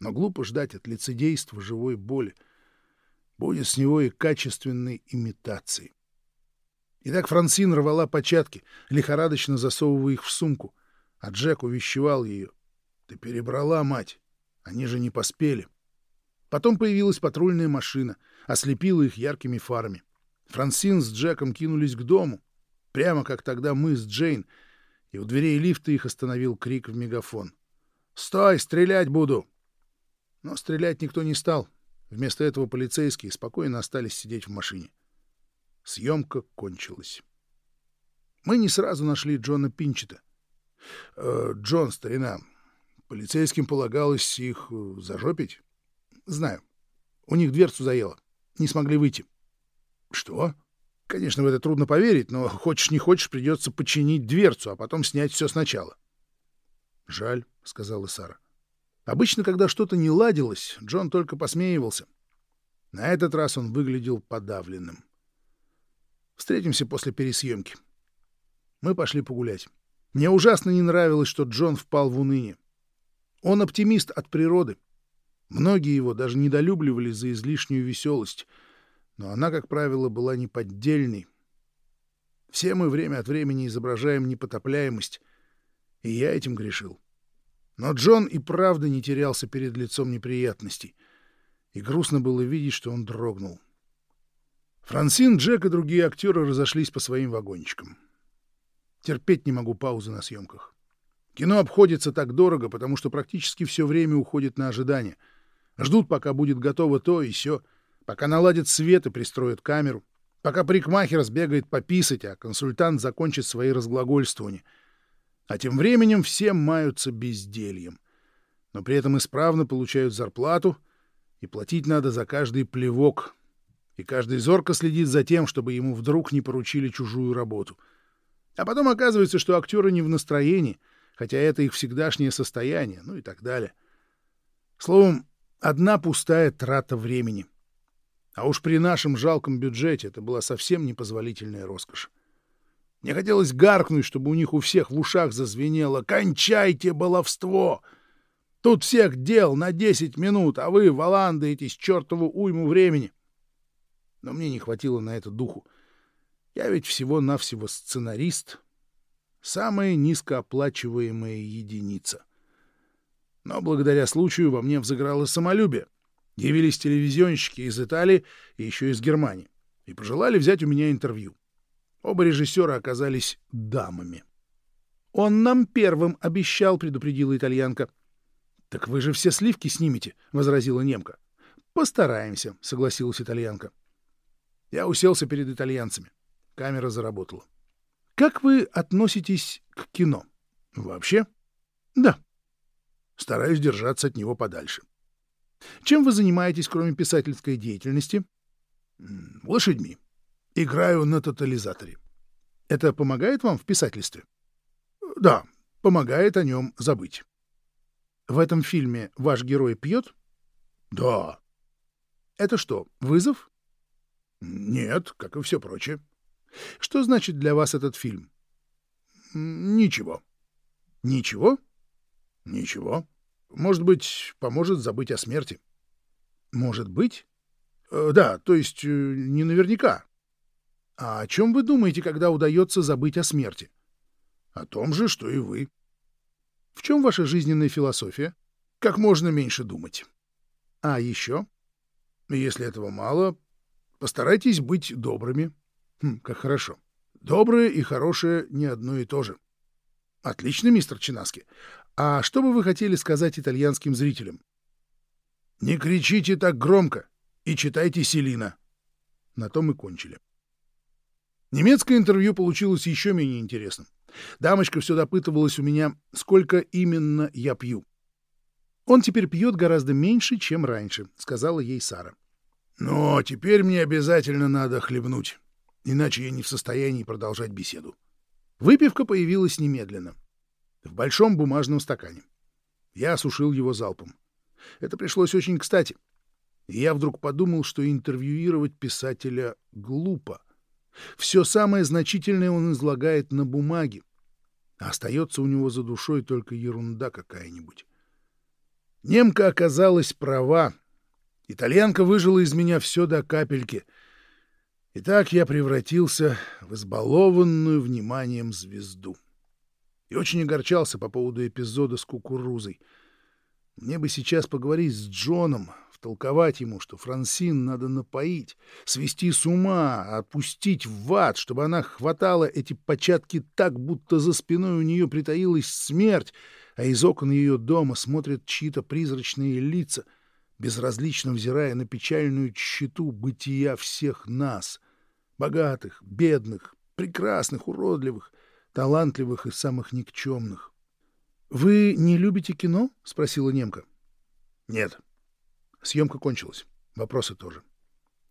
Но глупо ждать от лицедейства живой боли. Будет с него и качественной имитации. Итак, Франсин рвала початки, лихорадочно засовывая их в сумку, а Джек увещевал ее. «Ты перебрала, мать! Они же не поспели!» Потом появилась патрульная машина, ослепила их яркими фарами. Франсин с Джеком кинулись к дому, прямо как тогда мы с Джейн, и у дверей лифта их остановил крик в мегафон. «Стой! Стрелять буду!» Но стрелять никто не стал. Вместо этого полицейские спокойно остались сидеть в машине. Съемка кончилась. Мы не сразу нашли Джона Пинчета. Э, «Джон, старина, полицейским полагалось их э, зажопить?» «Знаю. У них дверцу заело. Не смогли выйти». «Что?» Конечно, в это трудно поверить, но хочешь не хочешь, придется починить дверцу, а потом снять все сначала. — Жаль, — сказала Сара. Обычно, когда что-то не ладилось, Джон только посмеивался. На этот раз он выглядел подавленным. Встретимся после пересъемки. Мы пошли погулять. Мне ужасно не нравилось, что Джон впал в уныние. Он оптимист от природы. Многие его даже недолюбливали за излишнюю веселость — но она, как правило, была неподдельной. Все мы время от времени изображаем непотопляемость, и я этим грешил. Но Джон и правда не терялся перед лицом неприятностей, и грустно было видеть, что он дрогнул. Франсин, Джек и другие актеры разошлись по своим вагончикам. Терпеть не могу паузы на съемках. Кино обходится так дорого, потому что практически все время уходит на ожидание. Ждут, пока будет готово то и все, пока наладят свет и пристроят камеру, пока парикмахер сбегает пописать, а консультант закончит свои разглагольствования. А тем временем все маются бездельем. Но при этом исправно получают зарплату, и платить надо за каждый плевок. И каждый зорко следит за тем, чтобы ему вдруг не поручили чужую работу. А потом оказывается, что актеры не в настроении, хотя это их всегдашнее состояние, ну и так далее. Словом, одна пустая трата времени — а уж при нашем жалком бюджете это была совсем непозволительная роскошь. Мне хотелось гаркнуть, чтобы у них у всех в ушах зазвенело «Кончайте баловство!» Тут всех дел на 10 минут, а вы валандаетесь чертову уйму времени. Но мне не хватило на это духу. Я ведь всего-навсего сценарист. Самая низкооплачиваемая единица. Но благодаря случаю во мне взыграло самолюбие. Явились телевизионщики из Италии и еще из Германии и пожелали взять у меня интервью. Оба режиссера оказались дамами. «Он нам первым обещал», — предупредила итальянка. «Так вы же все сливки снимете», — возразила немка. «Постараемся», — согласилась итальянка. Я уселся перед итальянцами. Камера заработала. «Как вы относитесь к кино?» «Вообще?» «Да». Стараюсь держаться от него подальше. Чем вы занимаетесь, кроме писательской деятельности? Лошадьми. Играю на тотализаторе. Это помогает вам в писательстве? Да, помогает о нем забыть. В этом фильме ваш герой пьет? Да. Это что, вызов? Нет, как и все прочее. Что значит для вас этот фильм? Ничего. Ничего? Ничего. Может быть, поможет забыть о смерти. Может быть? Э, да, то есть э, не наверняка. А о чем вы думаете, когда удается забыть о смерти? О том же, что и вы. В чем ваша жизненная философия? Как можно меньше думать. А еще? Если этого мало, постарайтесь быть добрыми. Хм, как хорошо. Доброе и хорошее не одно и то же. Отлично, мистер Чинаски. А что бы вы хотели сказать итальянским зрителям? Не кричите так громко и читайте Селина. На том и кончили. Немецкое интервью получилось еще менее интересным. Дамочка все допытывалась у меня, сколько именно я пью. «Он теперь пьет гораздо меньше, чем раньше», — сказала ей Сара. «Но теперь мне обязательно надо хлебнуть, иначе я не в состоянии продолжать беседу». Выпивка появилась немедленно в большом бумажном стакане. Я осушил его залпом. Это пришлось очень кстати. И я вдруг подумал, что интервьюировать писателя глупо. Все самое значительное он излагает на бумаге, а остается у него за душой только ерунда какая-нибудь. Немка оказалась права. Итальянка выжила из меня все до капельки. И так я превратился в избалованную вниманием звезду и очень огорчался по поводу эпизода с кукурузой. Мне бы сейчас поговорить с Джоном, втолковать ему, что Франсин надо напоить, свести с ума, отпустить в ад, чтобы она хватала эти початки так, будто за спиной у нее притаилась смерть, а из окон ее дома смотрят чьи-то призрачные лица, безразлично взирая на печальную тщету бытия всех нас, богатых, бедных, прекрасных, уродливых, талантливых и самых никчемных. — Вы не любите кино? — спросила немка. — Нет. Съемка кончилась. Вопросы тоже.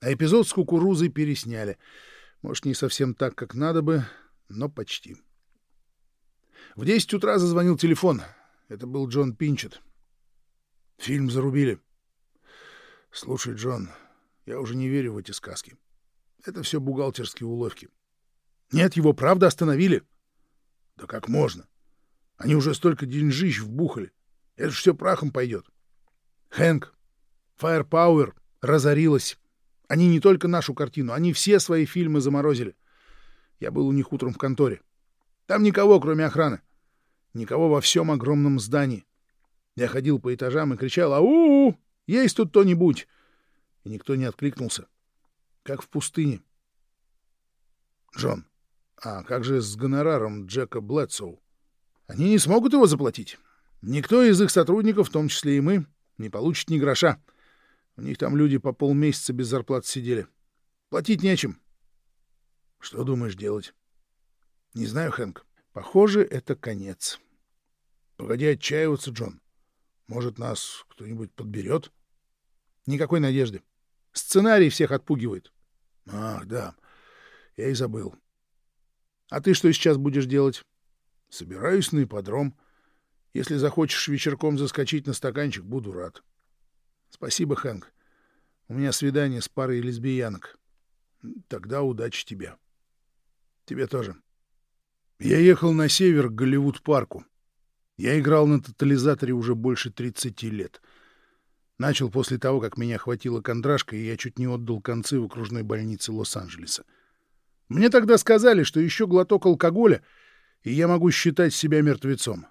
А эпизод с кукурузой пересняли. Может, не совсем так, как надо бы, но почти. В десять утра зазвонил телефон. Это был Джон Пинчет. Фильм зарубили. Слушай, Джон, я уже не верю в эти сказки. Это все бухгалтерские уловки. Нет, его правда остановили. — да как можно? Они уже столько деньжищ вбухали. Это все прахом пойдет. Хэнк, Firepower разорилась. Они не только нашу картину, они все свои фильмы заморозили. Я был у них утром в конторе. Там никого, кроме охраны. Никого во всем огромном здании. Я ходил по этажам и кричал «Ау! Есть тут кто-нибудь!» И никто не откликнулся. Как в пустыне. Джон, А как же с гонораром Джека Блэдсоу? Они не смогут его заплатить. Никто из их сотрудников, в том числе и мы, не получит ни гроша. У них там люди по полмесяца без зарплаты сидели. Платить нечем. Что думаешь делать? Не знаю, Хэнк. Похоже, это конец. Погоди отчаиваться, Джон. Может, нас кто-нибудь подберет? Никакой надежды. Сценарий всех отпугивает. Ах, да. Я и забыл. А ты что сейчас будешь делать? Собираюсь на ипподром. Если захочешь вечерком заскочить на стаканчик, буду рад. Спасибо, Хэнк. У меня свидание с парой лесбиянок. Тогда удачи тебе. Тебе тоже. Я ехал на север к Голливуд-парку. Я играл на тотализаторе уже больше 30 лет. Начал после того, как меня хватила кондрашка, и я чуть не отдал концы в окружной больнице Лос-Анджелеса. Мне тогда сказали, что еще глоток алкоголя, и я могу считать себя мертвецом.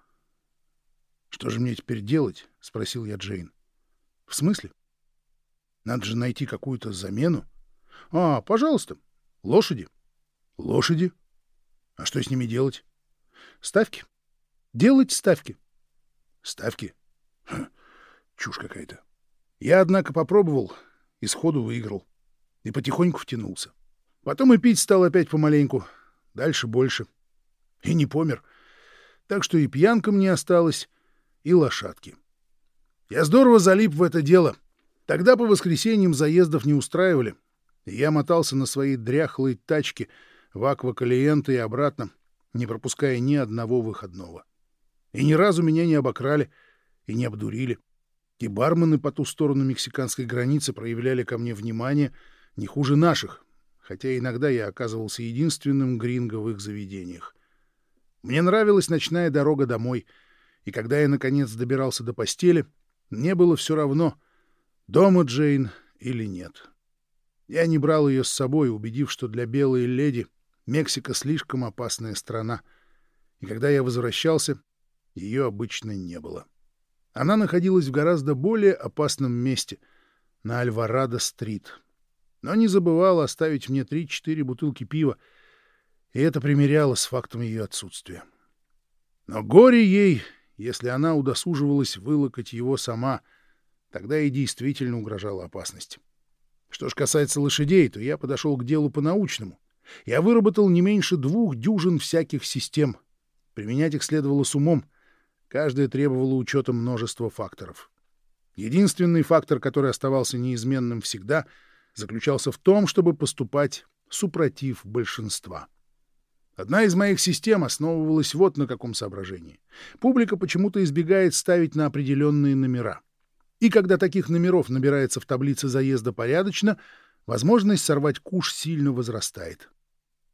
«Что же мне теперь делать?» — спросил я Джейн. «В смысле? Надо же найти какую-то замену. А, пожалуйста, лошади. Лошади? А что с ними делать? Ставки. Делать ставки. Ставки? Ха, чушь какая-то. Я, однако, попробовал и сходу выиграл. И потихоньку втянулся. Потом и пить стал опять помаленьку. Дальше больше. И не помер. Так что и пьянка мне осталась, и лошадки. Я здорово залип в это дело. Тогда по воскресеньям заездов не устраивали. И я мотался на своей дряхлой тачке в аквакалиенты и обратно, не пропуская ни одного выходного. И ни разу меня не обокрали и не обдурили. И бармены по ту сторону мексиканской границы проявляли ко мне внимание не хуже наших, хотя иногда я оказывался единственным гринго в их заведениях. Мне нравилась ночная дорога домой, и когда я, наконец, добирался до постели, мне было все равно, дома Джейн или нет. Я не брал ее с собой, убедив, что для белой леди Мексика слишком опасная страна, и когда я возвращался, ее обычно не было. Она находилась в гораздо более опасном месте — на Альварадо-стрит. Но не забывала оставить мне три-четыре бутылки пива, и это примеряло с фактом ее отсутствия. Но горе ей, если она удосуживалась вылокать его сама, тогда и действительно угрожала опасность. Что ж касается лошадей, то я подошел к делу по-научному. Я выработал не меньше двух дюжин всяких систем. Применять их следовало с умом — Каждая требовала учета множества факторов. Единственный фактор, который оставался неизменным всегда, заключался в том, чтобы поступать супротив большинства. Одна из моих систем основывалась вот на каком соображении. Публика почему-то избегает ставить на определенные номера. И когда таких номеров набирается в таблице заезда порядочно, возможность сорвать куш сильно возрастает.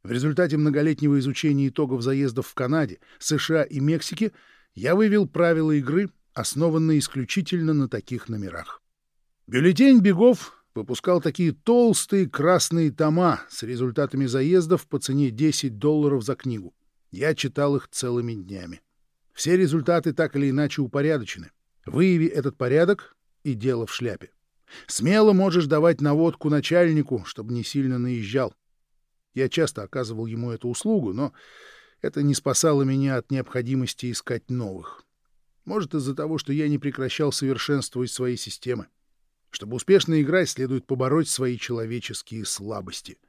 В результате многолетнего изучения итогов заездов в Канаде, США и Мексике я вывел правила игры, основанные исключительно на таких номерах. Бюллетень бегов выпускал такие толстые красные тома с результатами заездов по цене 10 долларов за книгу. Я читал их целыми днями. Все результаты так или иначе упорядочены. Выяви этот порядок — и дело в шляпе. Смело можешь давать наводку начальнику, чтобы не сильно наезжал. Я часто оказывал ему эту услугу, но это не спасало меня от необходимости искать новых. Может, из-за того, что я не прекращал совершенствовать свои системы. Чтобы успешно играть, следует побороть свои человеческие слабости.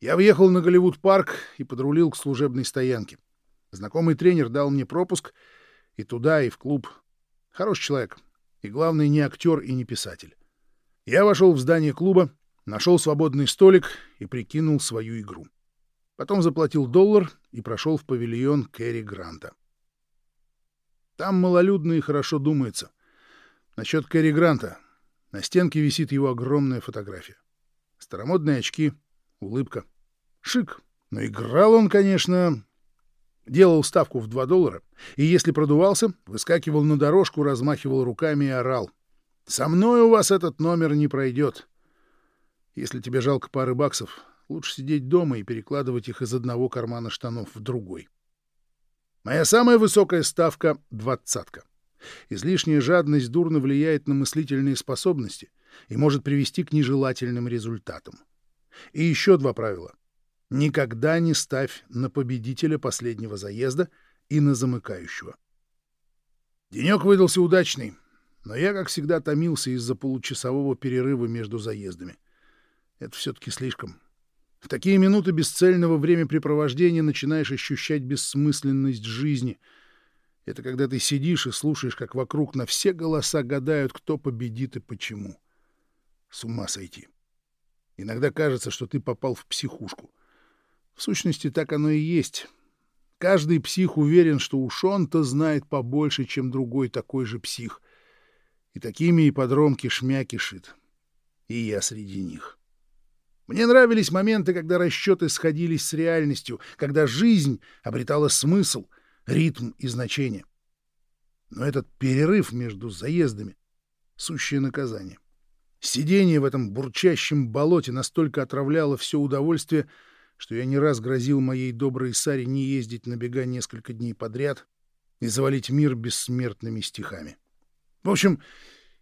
Я въехал на Голливуд-парк и подрулил к служебной стоянке. Знакомый тренер дал мне пропуск и туда, и в клуб. Хороший человек. И, главное, не актер и не писатель. Я вошел в здание клуба, нашел свободный столик и прикинул свою игру. Потом заплатил доллар и прошел в павильон Кэрри Гранта. Там малолюдно и хорошо думается. Насчет Кэрри Гранта. На стенке висит его огромная фотография. Старомодные очки, улыбка. Шик. Но играл он, конечно... Делал ставку в 2 доллара, и если продувался, выскакивал на дорожку, размахивал руками и орал. «Со мной у вас этот номер не пройдет. Если тебе жалко пары баксов, Лучше сидеть дома и перекладывать их из одного кармана штанов в другой. Моя самая высокая ставка — двадцатка. Излишняя жадность дурно влияет на мыслительные способности и может привести к нежелательным результатам. И еще два правила. Никогда не ставь на победителя последнего заезда и на замыкающего. Денек выдался удачный, но я, как всегда, томился из-за получасового перерыва между заездами. Это все-таки слишком. В такие минуты бесцельного времяпрепровождения начинаешь ощущать бессмысленность жизни. Это когда ты сидишь и слушаешь, как вокруг на все голоса гадают, кто победит и почему. С ума сойти. Иногда кажется, что ты попал в психушку. В сущности, так оно и есть. Каждый псих уверен, что уж он-то знает побольше, чем другой такой же псих. И такими ипподромки шмя кишит. И я среди них. Мне нравились моменты, когда расчеты сходились с реальностью, когда жизнь обретала смысл, ритм и значение. Но этот перерыв между заездами — сущее наказание. Сидение в этом бурчащем болоте настолько отравляло все удовольствие, что я не раз грозил моей доброй Саре не ездить на бега несколько дней подряд и завалить мир бессмертными стихами. В общем,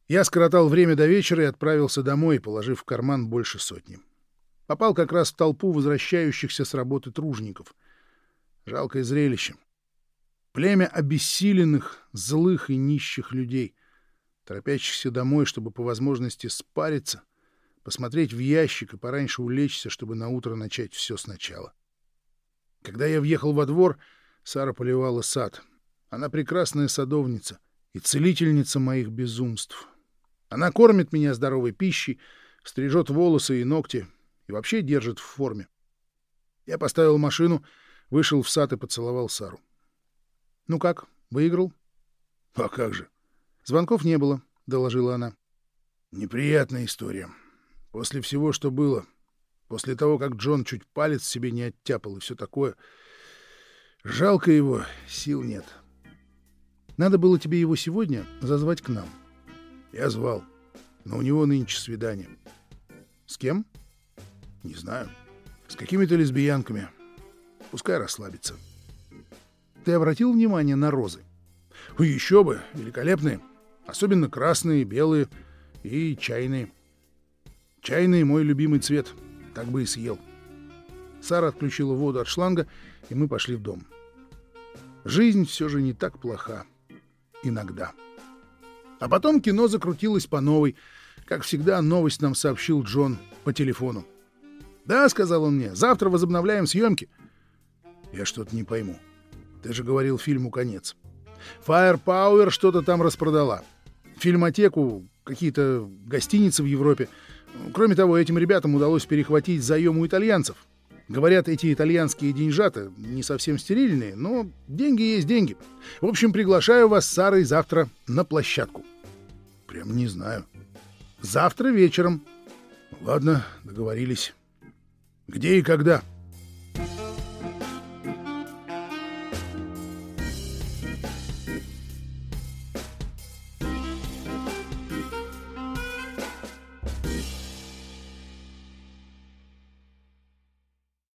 я скоротал время до вечера и отправился домой, положив в карман больше сотни. Попал как раз в толпу возвращающихся с работы тружников. Жалкое зрелище. Племя обессиленных, злых и нищих людей, торопящихся домой, чтобы по возможности спариться, посмотреть в ящик и пораньше улечься, чтобы наутро начать все сначала. Когда я въехал во двор, Сара поливала сад. Она прекрасная садовница и целительница моих безумств. Она кормит меня здоровой пищей, стрижет волосы и ногти — и вообще держит в форме. Я поставил машину, вышел в сад и поцеловал Сару. — Ну как, выиграл? — А как же? — Звонков не было, — доложила она. — Неприятная история. После всего, что было, после того, как Джон чуть палец себе не оттяпал и все такое, жалко его, сил нет. Надо было тебе его сегодня зазвать к нам. Я звал, но у него нынче свидание. — С кем? — не знаю. С какими-то лесбиянками. Пускай расслабится. Ты обратил внимание на розы? Еще бы, великолепные. Особенно красные, белые и чайные. Чайный мой любимый цвет. Так бы и съел. Сара отключила воду от шланга, и мы пошли в дом. Жизнь все же не так плоха. Иногда. А потом кино закрутилось по новой. Как всегда, новость нам сообщил Джон по телефону. «Да», — сказал он мне, — «завтра возобновляем съемки». «Я что-то не пойму. Ты же говорил фильму конец». Firepower что-то там распродала. Фильмотеку, какие-то гостиницы в Европе. Кроме того, этим ребятам удалось перехватить заем у итальянцев. Говорят, эти итальянские деньжата не совсем стерильные, но деньги есть деньги. В общем, приглашаю вас с Сарой завтра на площадку. Прям не знаю. Завтра вечером. Ладно, договорились. Где и когда?